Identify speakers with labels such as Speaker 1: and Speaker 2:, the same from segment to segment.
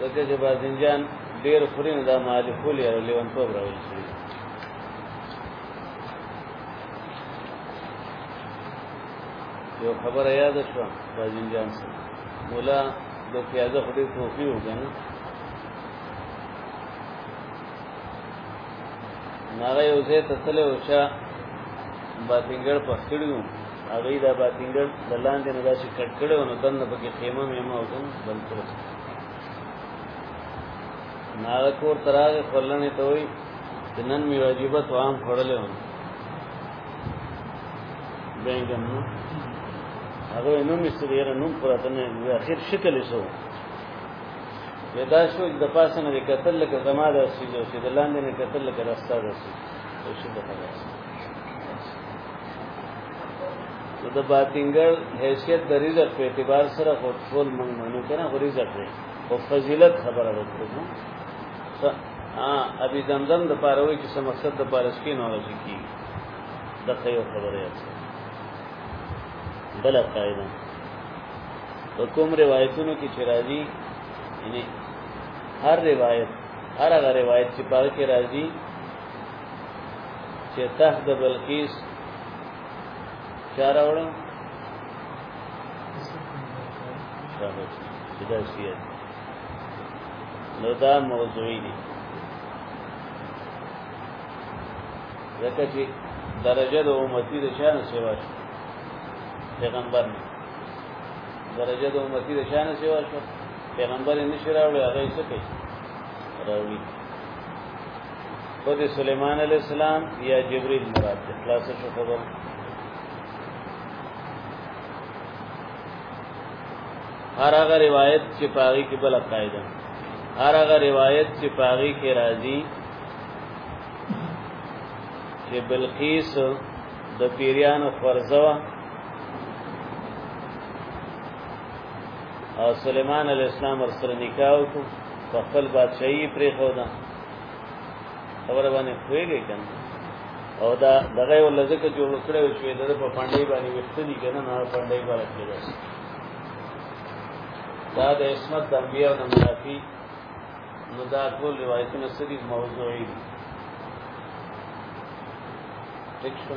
Speaker 1: ځکه چې بازنجان ډیر خوري نه دا مالي خولي او لیوان توب راوړي شي یو خبره یاد شو بازنجان سره مولا د پیازه خوري توفي وګنه ناغه یو ځای ته تلو چې باتنګړ پخړیو هغه دا باتینګل د لاندې نه داسې کټ کړو نو دنه پکې خیمه مې ما وزن بند کړو ناغه کور تراغه خلنې ته وي د نن مې واجبه تو عام خړلې و بینګم نو هغه نو مې سره نوم پراته نه وي اخر شکل یې سو دا شو د پاسه نه قتل لکه زما د سیدو چې د لاندې نه قتل لکه راستا د سیدو شو د د باتینګر حیثیت د رزق په اعتبار سره خو ټول مونږ منو کنه خو رزق دی او فضیلت خبره وکړو ها ابي زمزم د پاره وي چې مقصد د پارس کې نو راځي کی د خیو خبره یې بل قاعده په کوم روایتونو کې چې راځي یعنی هر روایت هر هغه روایت چې پاره کې راځي چې تحت د بلقیس چاره وړم شاباش دا سیاد نو دا موضوعی دی ځکه چې درجه د امتی د شان سیوا شو پیغمبر نه درجه د امتی د شان سیوا شو پیغمبر نشي راوړي هغه څه کوي راوړي خود سلیمان علیہ السلام یا جبريل مراد ده خلاص شو خبر هر هغه روایت چې پاغي کې بل قاعده هر هغه روایت چې پاغي کې راځي چې بلقیس د پیریانو فرزوه او سليمان عليه السلام ورسره نکاح وکړو په خپل بادشاہي پرې خو دا خبره باندې خوېږي کنه او دا دغه ول ځکه جوړ کړو چې د په پاندې باندې وخت دي کنه نه پاندې باندې کېږي دا د اسمت د انبیاء او منافی نو دا ټول روایتونه سری موضوعي دي ٹھیک شو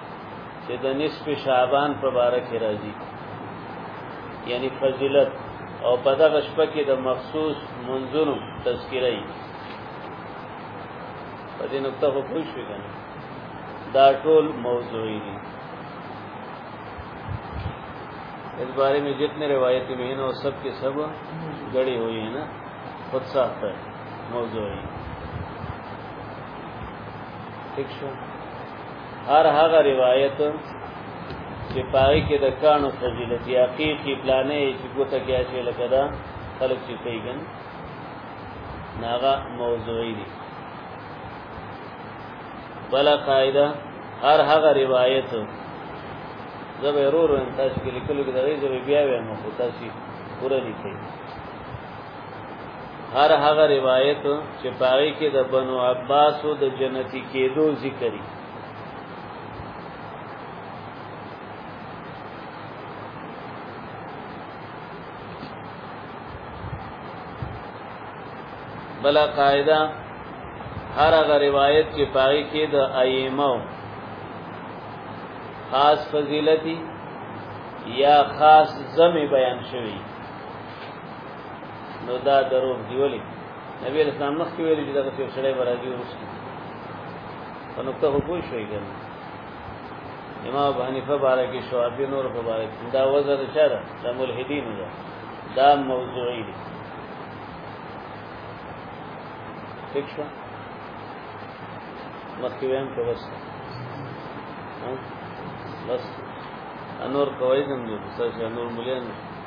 Speaker 1: چې د نصف شعبان په باره کې راځي یعنی فضیلت او په دغه شپه کې د مخصوص منځونو تذکره یې په دې نقطه خو پوه شئ کنه دا ټول موضوعي دي اس بارے میں جتنے روایتی میں ہیں وہ سب کے سب گڑی ہوئی ہیں نا خود ساختہ ہے موضوعی ٹھیک شو هر هغه روایت چې پای کې د کانو فضیلت یا حقیقي پلانې چې ګوته کې اچي لکه دا خلک چې پیګن ناغه موضوعي دي بل قاعده هر هغه روایت زبې رورو تاسو کې لیکلو کې دا یې زبې بیا وایم خو تاسو پوره لیکئ هر هغه روایت چې پاره کې د بنو عباس او د جنتی کېدو ذکرې بل قاعده هر هغه روایت چې پاره کې د ائمه خاص فضیلتی یا خاص زمي بیان شوی نو دا دروغ دی ولی نبی اسلام مخکې ویل چې دا څه سړی برازي ورسکی په نقطه هو پوه شوی ګل امام ابو حنیفه بارکی شوابی نور په بارک دا وزن چا ده د ملحدین ده دا موضوعی دی ٹھیک شو مخکې ویم ته بس بس انور کوي زموږ څه چې انور مليان